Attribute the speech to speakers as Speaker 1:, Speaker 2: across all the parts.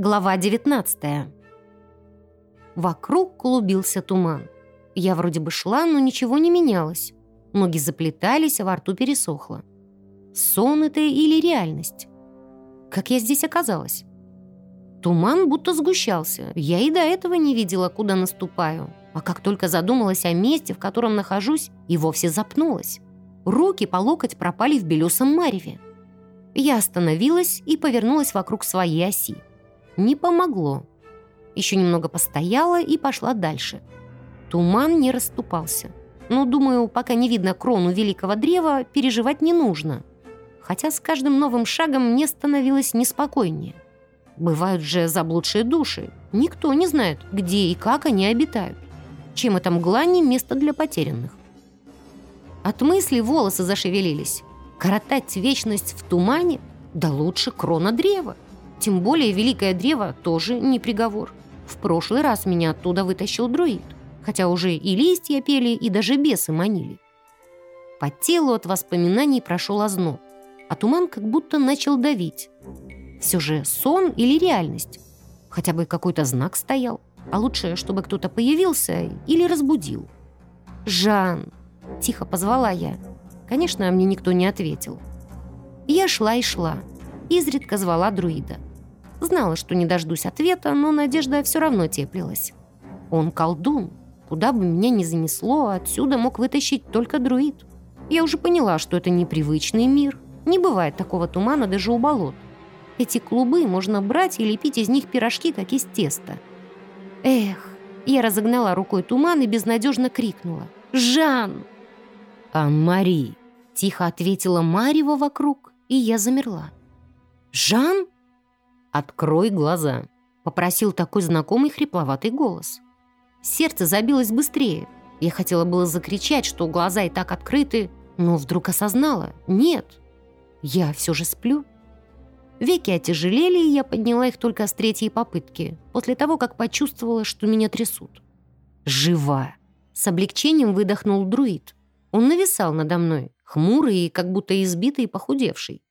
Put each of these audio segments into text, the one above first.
Speaker 1: Глава 19 Вокруг клубился туман. Я вроде бы шла, но ничего не менялось. Ноги заплетались, а во рту пересохло. Сон это или реальность? Как я здесь оказалась? Туман будто сгущался. Я и до этого не видела, куда наступаю. А как только задумалась о месте, в котором нахожусь, и вовсе запнулась. Руки по локоть пропали в белесом мареве. Я остановилась и повернулась вокруг своей оси. Не помогло. Еще немного постояла и пошла дальше. Туман не расступался. Но, думаю, пока не видно крону великого древа, переживать не нужно. Хотя с каждым новым шагом мне становилось неспокойнее. Бывают же заблудшие души. Никто не знает, где и как они обитают. Чем это мгла не место для потерянных. От мысли волосы зашевелились. Коротать вечность в тумане? Да лучше крона древа. Тем более великое древо тоже не приговор. В прошлый раз меня оттуда вытащил друид, хотя уже и листья пели, и даже бесы манили. По телу от воспоминаний прошел озноб, а туман как будто начал давить. Все же сон или реальность? Хотя бы какой-то знак стоял, а лучше, чтобы кто-то появился или разбудил. «Жан!» – тихо позвала я. Конечно, мне никто не ответил. Я шла и шла, изредка звала друида – Знала, что не дождусь ответа, но надежда все равно теплилась. Он колдун. Куда бы меня ни занесло, отсюда мог вытащить только друид. Я уже поняла, что это непривычный мир. Не бывает такого тумана даже у болот. Эти клубы можно брать и лепить из них пирожки, как из теста. Эх, я разогнала рукой туман и безнадежно крикнула. «Жан!»
Speaker 2: «Ан-Мари!»
Speaker 1: — тихо ответила Марева вокруг, и я замерла. «Жан?»
Speaker 2: «Открой глаза», — попросил такой знакомый хрипловатый голос.
Speaker 1: Сердце забилось быстрее. Я хотела было закричать, что глаза и так открыты, но вдруг осознала — нет, я все же сплю. Веки отяжелели, и я подняла их только с третьей попытки, после того, как почувствовала, что меня трясут. «Жива!» — с облегчением выдохнул друид. Он нависал надо мной, хмурый и как будто избитый и похудевший.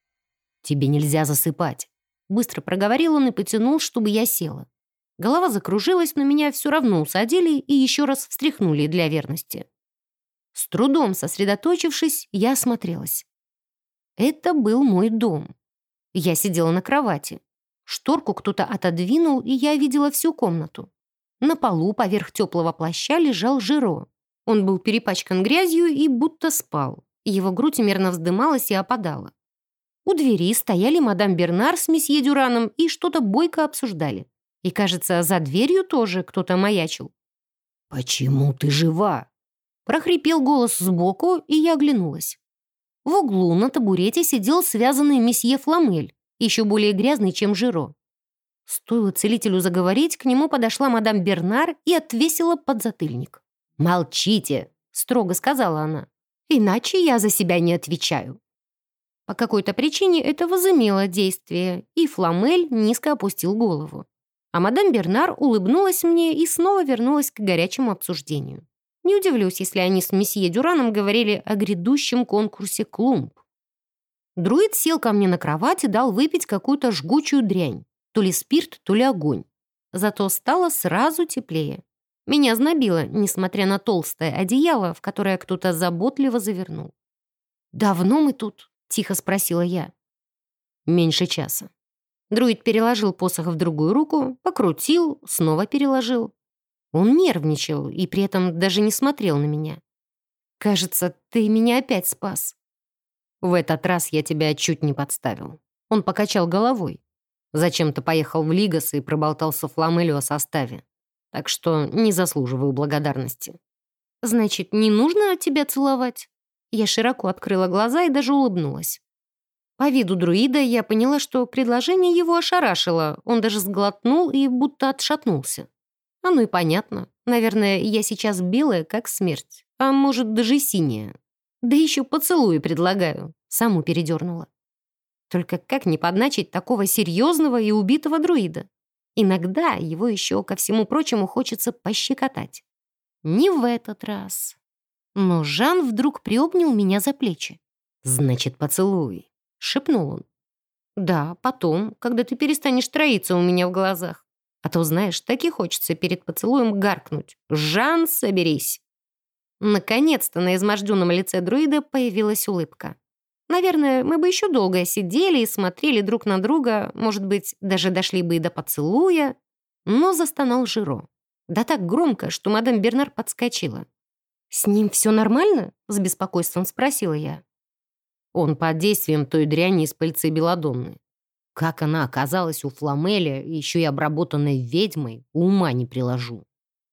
Speaker 2: «Тебе нельзя засыпать.
Speaker 1: Быстро проговорил он и потянул, чтобы я села. Голова закружилась, но меня все равно усадили и еще раз встряхнули для верности. С трудом сосредоточившись, я осмотрелась. Это был мой дом. Я сидела на кровати. Шторку кто-то отодвинул, и я видела всю комнату. На полу поверх теплого плаща лежал Жиро. Он был перепачкан грязью и будто спал. Его грудь мерно вздымалась и опадала. У двери стояли мадам Бернар с месье Дюраном и что-то бойко обсуждали. И, кажется, за дверью тоже кто-то маячил.
Speaker 2: «Почему ты жива?»
Speaker 1: Прохрипел голос сбоку, и я оглянулась. В углу на табурете сидел связанный месье Фламель, еще более грязный, чем Жиро. Стоило целителю заговорить, к нему подошла мадам Бернар и отвесила подзатыльник.
Speaker 2: «Молчите!» — строго сказала она.
Speaker 1: «Иначе я за себя не отвечаю». По какой-то причине это возымело действие, и Фламель низко опустил голову. А мадам Бернар улыбнулась мне и снова вернулась к горячему обсуждению. Не удивлюсь, если они с месье Дюраном говорили о грядущем конкурсе клумб. Друид сел ко мне на кровать и дал выпить какую-то жгучую дрянь. То ли спирт, то ли огонь. Зато стало сразу теплее. Меня знобило, несмотря на толстое одеяло, в которое кто-то заботливо завернул. «Давно мы тут?» — тихо спросила я.
Speaker 2: «Меньше часа».
Speaker 1: Друид переложил посох в другую руку, покрутил, снова переложил. Он нервничал и при этом даже не смотрел на меня. «Кажется, ты меня опять спас».
Speaker 2: «В этот раз я тебя чуть не подставил». Он покачал головой. Зачем ты поехал в Лигас и проболтался Фламелю о составе. Так что не заслуживаю благодарности».
Speaker 1: «Значит, не нужно тебя целовать?» Я широко открыла глаза и даже улыбнулась. По виду друида я поняла, что предложение его ошарашило. Он даже сглотнул и будто отшатнулся. Оно и понятно. Наверное, я сейчас белая, как смерть. А может, даже синяя. Да еще поцелуи предлагаю. Саму передернула. Только как не подначить такого серьезного и убитого друида? Иногда его еще, ко всему прочему, хочется пощекотать. Не в этот раз. Но Жан вдруг приобнял меня за плечи.
Speaker 2: «Значит, поцелуй», — шепнул он.
Speaker 1: Да, потом, когда ты перестанешь троиться у меня в глазах. А то, знаешь, так и хочется перед поцелуем гаркнуть. «Жан, соберись!» Наконец-то на изможденном лице друида появилась улыбка. Наверное, мы бы еще долго сидели и смотрели друг на друга, может быть, даже дошли бы и до поцелуя, но застонал Жиро. Да так громко, что мадам Бернар подскочила. «С ним все нормально?» — с беспокойством спросила я.
Speaker 2: Он под действием той дряни из пыльцы Беладонны. Как она оказалась у Фламеля, еще и обработанной ведьмой, ума не приложу.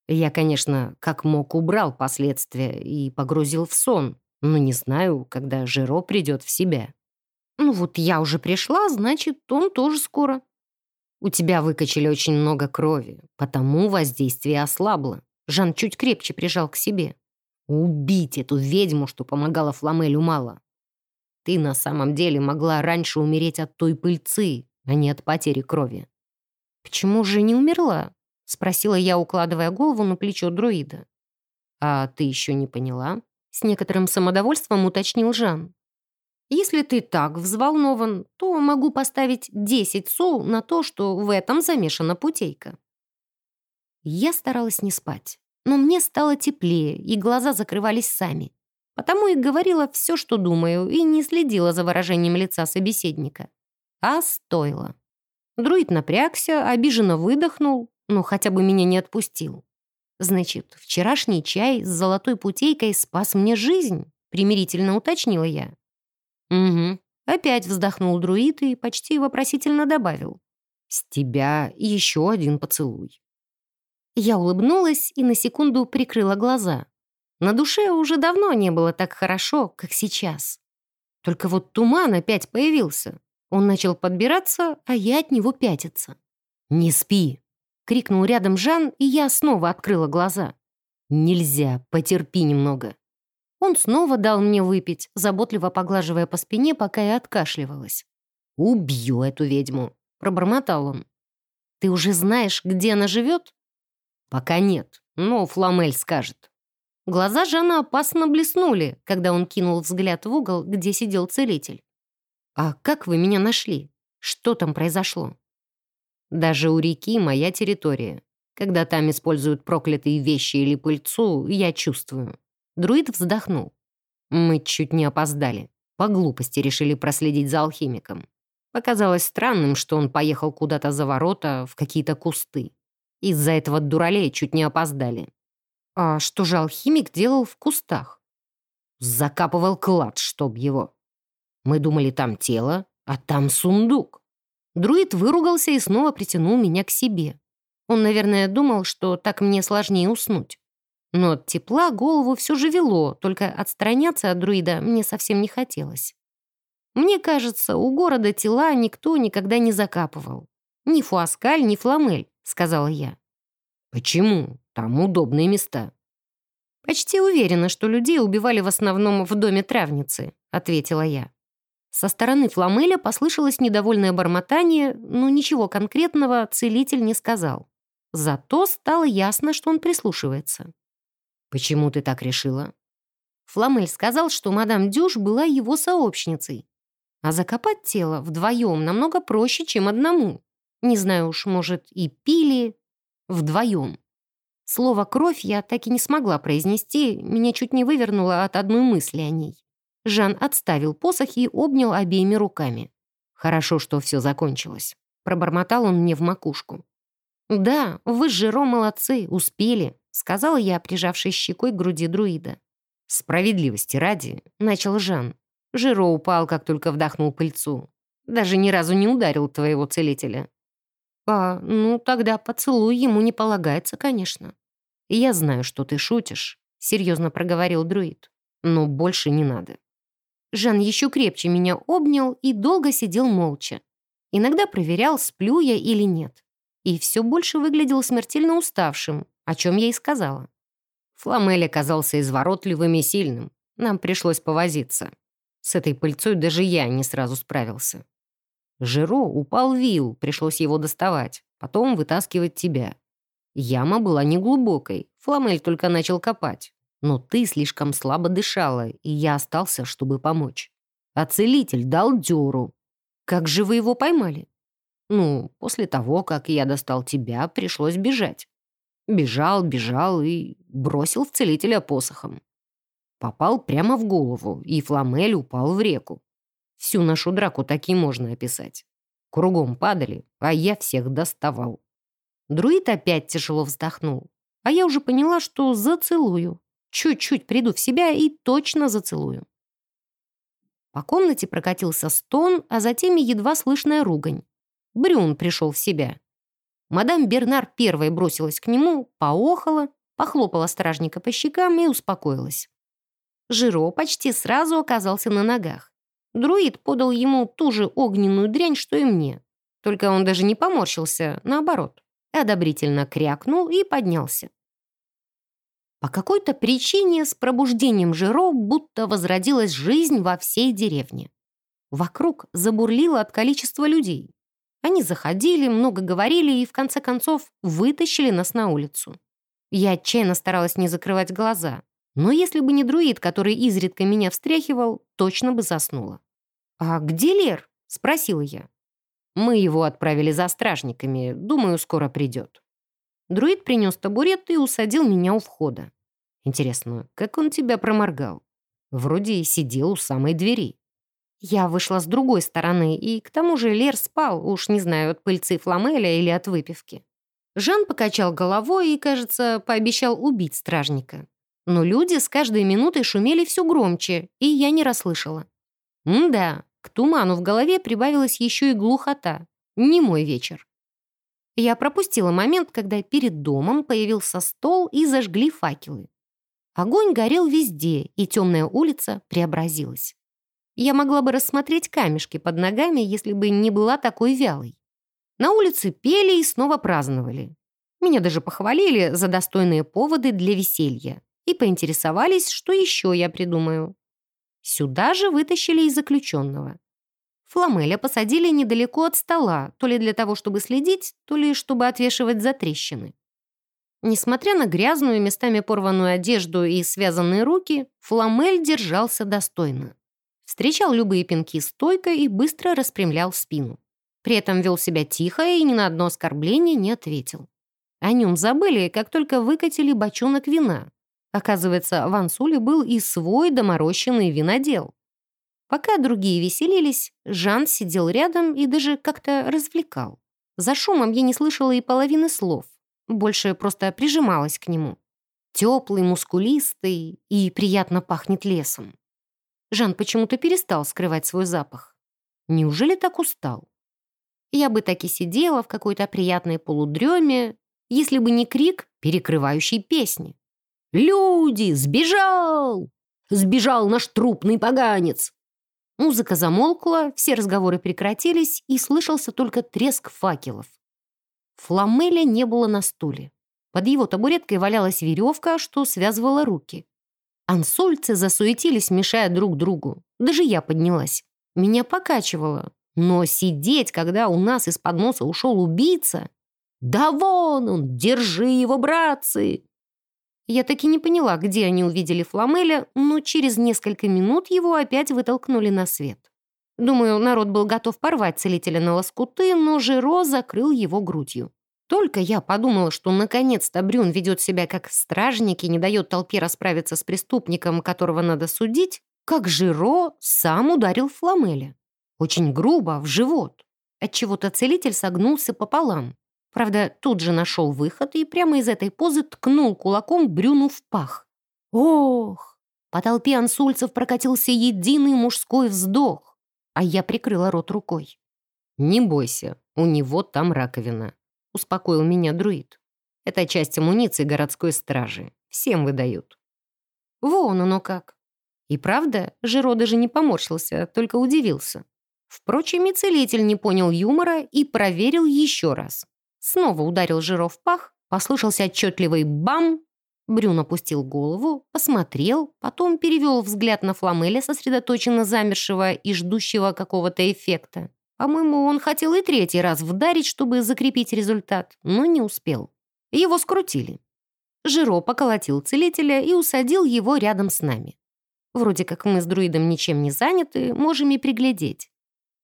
Speaker 2: Я, конечно, как мог убрал последствия и погрузил в сон, но не знаю, когда Жиро придет в себя.
Speaker 1: Ну вот я уже пришла, значит, он тоже скоро.
Speaker 2: У тебя выкачали очень много крови, потому воздействие ослабло. Жан чуть крепче прижал к себе. Убить эту ведьму, что помогала Фламелю мало. Ты на самом деле могла раньше умереть от той пыльцы, а не от потери крови.
Speaker 1: Почему же не умерла? — спросила я, укладывая голову на плечо друида.
Speaker 2: «А ты еще не поняла?» — с некоторым самодовольством уточнил Жан.
Speaker 1: «Если ты так взволнован, то могу поставить 10 су на то, что в этом замешана путейка». Я старалась не спать, но мне стало теплее, и глаза закрывались сами. Потому и говорила все, что думаю, и не следила за выражением лица собеседника. А стоило. Друид напрягся, обиженно выдохнул, но хотя бы меня не отпустил. Значит, вчерашний чай с золотой путейкой спас мне жизнь, примирительно уточнила я. Угу. Опять вздохнул друид и почти вопросительно добавил.
Speaker 2: «С тебя еще один поцелуй».
Speaker 1: Я улыбнулась и на секунду прикрыла глаза. На душе уже давно не было так хорошо, как сейчас. Только вот туман опять появился. Он начал подбираться, а я от него пятиться.
Speaker 2: «Не спи», —
Speaker 1: крикнул рядом Жан, и я снова открыла глаза.
Speaker 2: «Нельзя, потерпи немного».
Speaker 1: Он снова дал мне выпить, заботливо поглаживая по спине, пока я откашливалась.
Speaker 2: «Убью эту ведьму», — пробормотал он.
Speaker 1: «Ты уже знаешь, где она живет?»
Speaker 2: «Пока нет, но Фламель скажет».
Speaker 1: Глаза Жана опасно блеснули, когда он кинул взгляд в угол, где сидел целитель. «А как вы меня нашли? Что там произошло?»
Speaker 2: Даже у реки моя территория. Когда там используют проклятые вещи или пыльцу, я чувствую. Друид вздохнул. Мы чуть не опоздали. По глупости решили проследить за алхимиком. Показалось странным, что он поехал куда-то за ворота, в какие-то кусты. Из-за этого дуралея чуть не опоздали.
Speaker 1: А что же алхимик делал в кустах?
Speaker 2: Закапывал клад, чтоб его. Мы думали, там тело, а там сундук.
Speaker 1: Друид выругался и снова притянул меня к себе. Он, наверное, думал, что так мне сложнее уснуть. Но от тепла голову все же вело, только отстраняться от друида мне совсем не хотелось. Мне кажется, у города тела никто никогда не закапывал. Ни Фуаскаль, ни Фламель, сказала я.
Speaker 2: Почему? Там удобные места.
Speaker 1: Почти уверена, что людей убивали в основном в доме травницы, ответила я. Со стороны Фламеля послышалось недовольное бормотание, но ничего конкретного целитель не сказал. Зато стало ясно, что он прислушивается.
Speaker 2: «Почему ты так решила?»
Speaker 1: Фламель сказал, что мадам Дюш была его сообщницей. А закопать тело вдвоем намного проще, чем одному. Не знаю уж, может, и пили вдвоем. Слово «кровь» я так и не смогла произнести, меня чуть не вывернуло от одной мысли о ней. Жан отставил посох и обнял обеими руками. «Хорошо, что все закончилось», — пробормотал он мне в макушку. «Да, вы с Жиро молодцы, успели», — сказала я, прижавшись щекой к груди друида.
Speaker 2: «Справедливости ради», — начал Жан.
Speaker 1: Жиро упал, как только вдохнул пыльцу. Даже ни разу не ударил твоего целителя. «А, ну тогда поцелуй ему не полагается, конечно».
Speaker 2: «Я знаю, что ты шутишь», — серьезно проговорил друид. «Но больше не надо».
Speaker 1: Жан еще крепче меня обнял и долго сидел молча. Иногда проверял, сплю я или нет. И все больше выглядел смертельно уставшим, о чем я и сказала.
Speaker 2: Фламель оказался изворотливым и сильным. Нам пришлось повозиться. С этой пыльцой даже я не сразу справился. Жиро упал вил, пришлось его доставать, потом вытаскивать тебя. Яма была неглубокой, Фламель только начал копать. Но ты слишком слабо дышала, и я остался, чтобы помочь. А целитель дал дёру.
Speaker 1: Как же вы его поймали? Ну, после того, как я достал тебя, пришлось бежать. Бежал, бежал и бросил в целителя посохом. Попал прямо в голову, и Фламель упал в реку. Всю нашу драку таким можно описать. Кругом падали, а я всех доставал. Друид опять тяжело вздохнул, а я уже поняла, что зацелую. Чуть-чуть приду в себя и точно зацелую. По комнате прокатился стон, а затем едва слышная ругань. Брюн пришел в себя. Мадам Бернар первой бросилась к нему, поохала, похлопала стражника по щекам и успокоилась. Жиро почти сразу оказался на ногах. Друид подал ему ту же огненную дрянь, что и мне. Только он даже не поморщился, наоборот. Одобрительно крякнул и поднялся. По какой-то причине с пробуждением Жиро будто возродилась жизнь во всей деревне. Вокруг забурлило от количества людей. Они заходили, много говорили и, в конце концов, вытащили нас на улицу. Я отчаянно старалась не закрывать глаза, но если бы не друид, который изредка меня встряхивал, точно бы заснула. «А где Лер?» — спросила я. «Мы его отправили за стражниками. Думаю, скоро придет». Друид принес табурет и усадил меня у входа. Интересно, как он тебя проморгал? Вроде и сидел у самой двери. Я вышла с другой стороны, и к тому же Лер спал, уж не знаю, от пыльцы фламеля или от выпивки. Жан покачал головой и, кажется, пообещал убить стражника. Но люди с каждой минутой шумели все громче, и я не расслышала. М-да, к туману в голове прибавилась еще и глухота. Не мой вечер. Я пропустила момент, когда перед домом появился стол и зажгли факелы. Огонь горел везде, и темная улица преобразилась. Я могла бы рассмотреть камешки под ногами, если бы не была такой вялой. На улице пели и снова праздновали. Меня даже похвалили за достойные поводы для веселья и поинтересовались, что еще я придумаю. Сюда же вытащили и заключенного. Фламеля посадили недалеко от стола, то ли для того, чтобы следить, то ли чтобы отвешивать за трещины. Несмотря на грязную, местами порванную одежду и связанные руки, Фламель держался достойно встречал любые пинки стойко и быстро распрямлял спину. При этом вел себя тихо и ни на одно оскорбление не ответил. О нем забыли, как только выкатили бочонок вина. Оказывается, в Ансуле был и свой доморощенный винодел. Пока другие веселились, Жан сидел рядом и даже как-то развлекал. За шумом я не слышала и половины слов. Больше просто прижималась к нему. Теплый, мускулистый и приятно пахнет лесом. Жан почему-то перестал скрывать свой запах. Неужели так устал? Я бы так и сидела в какой-то приятной полудреме, если бы не крик, перекрывающий песни. «Люди! Сбежал! Сбежал наш трупный поганец!» Музыка замолкла, все разговоры прекратились, и слышался только треск факелов. Фламеля не было на стуле. Под его табуреткой валялась веревка, что связывала руки. Ансольцы засуетились, мешая друг другу. Даже я поднялась. Меня покачивало. Но сидеть, когда у нас из-под носа ушел убийца... «Да вон он! Держи его, братцы!» Я таки не поняла, где они увидели Фламеля, но через несколько минут его опять вытолкнули на свет. Думаю, народ был готов порвать целителя на лоскуты, но Жиро закрыл его грудью. Только я подумала, что наконец-то Брюн ведет себя как стражник и не дает толпе расправиться с преступником, которого надо судить, как Жиро сам ударил Фламеля. Очень грубо, в живот. Отчего-то целитель согнулся пополам. Правда, тут же нашел выход и прямо из этой позы ткнул кулаком Брюну в пах. Ох! По толпе ансульцев прокатился единый мужской вздох, а я прикрыла рот рукой. «Не бойся, у него там раковина», успокоил меня друид. Это часть амуниции городской стражи. Всем выдают. Вон оно как. И правда, Жиро даже не поморщился, только удивился. Впрочем, и целитель не понял юмора и проверил еще раз. Снова ударил Жиро в пах, послышался отчетливый «бам!». Брюн опустил голову, посмотрел, потом перевел взгляд на Фламеля, сосредоточенно замершего и ждущего какого-то эффекта. По-моему, он хотел и третий раз вдарить, чтобы закрепить результат, но не успел. Его скрутили. Жиро поколотил целителя и усадил его рядом с нами. Вроде как мы с друидом ничем не заняты, можем и приглядеть.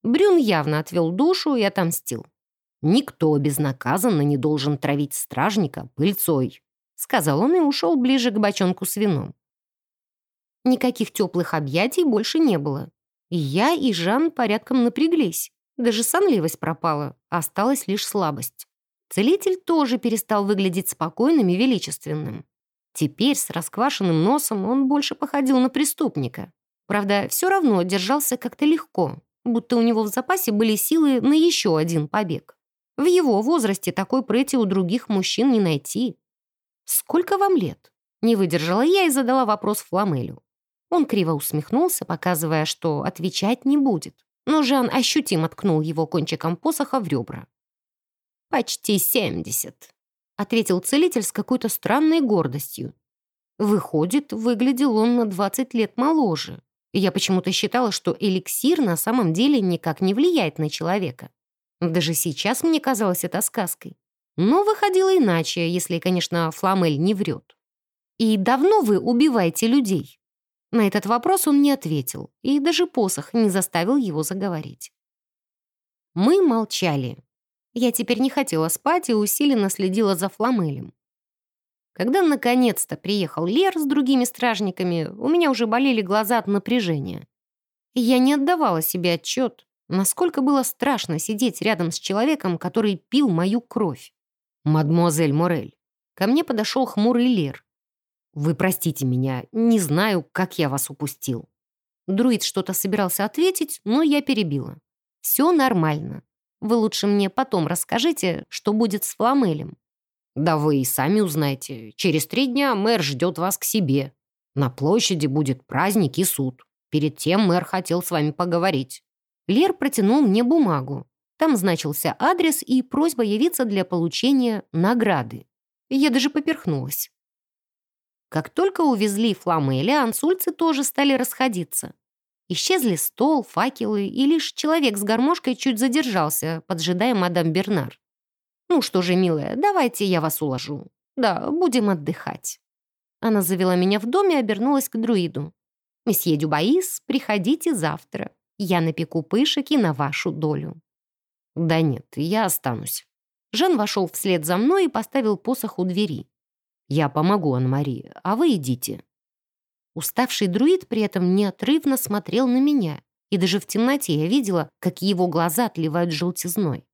Speaker 1: Брюн явно отвел душу и отомстил.
Speaker 2: «Никто безнаказанно не должен травить стражника пыльцой», сказал он и ушел ближе к бочонку с вином.
Speaker 1: Никаких теплых объятий больше не было. И я, и Жан порядком напряглись. Даже сонливость пропала, осталась лишь слабость. Целитель тоже перестал выглядеть спокойным и величественным. Теперь с расквашенным носом он больше походил на преступника. Правда, все равно держался как-то легко, будто у него в запасе были силы на еще один побег. В его возрасте такой прыти у других мужчин не найти. «Сколько вам лет?» Не выдержала я и задала вопрос Фламелю. Он криво усмехнулся, показывая, что отвечать не будет. Но Жан ощутимо ткнул его кончиком посоха в ребра. «Почти семьдесят», — ответил целитель с какой-то странной гордостью. Выходит, выглядел он на двадцать лет моложе. Я почему-то считала, что эликсир на самом деле никак не влияет на человека. Даже сейчас мне казалось это сказкой. Но выходило иначе, если, конечно, Фламель не врет. «И давно вы убиваете людей?» На этот вопрос он не ответил, и даже посох не заставил его заговорить. Мы молчали. Я теперь не хотела спать и усиленно следила за Фламелем. Когда наконец-то приехал Лер с другими стражниками, у меня уже болели глаза от напряжения. Я не отдавала себе отчет, насколько было страшно сидеть рядом с человеком, который пил мою кровь.
Speaker 2: «Мадемуазель Морель». Ко мне подошел хмурый Лер. «Вы простите меня, не знаю, как я вас упустил».
Speaker 1: Друид что-то собирался ответить, но я перебила. «Все нормально. Вы лучше мне потом расскажите, что будет с Фламелем».
Speaker 2: «Да вы и сами узнаете. Через три дня мэр ждет вас к себе. На площади будет праздник и суд. Перед тем мэр хотел с вами поговорить».
Speaker 1: Лер протянул мне бумагу. Там значился адрес и просьба явиться для получения награды. Я даже поперхнулась. Как только увезли Фламеля, ансульцы тоже стали расходиться. Исчезли стол, факелы, и лишь человек с гармошкой чуть задержался, поджидая мадам Бернар. «Ну что же, милая, давайте я вас уложу. Да, будем отдыхать». Она завела меня в дом и обернулась к друиду. «Месье Дюбаис, приходите завтра. Я напеку пышек и на вашу долю».
Speaker 2: «Да нет, я останусь».
Speaker 1: Жан вошел вслед за мной и поставил посох у двери.
Speaker 2: «Я помогу, Анна-Мари, а вы идите».
Speaker 1: Уставший друид при этом неотрывно смотрел на меня, и даже в темноте я видела, как его глаза отливают желтизной.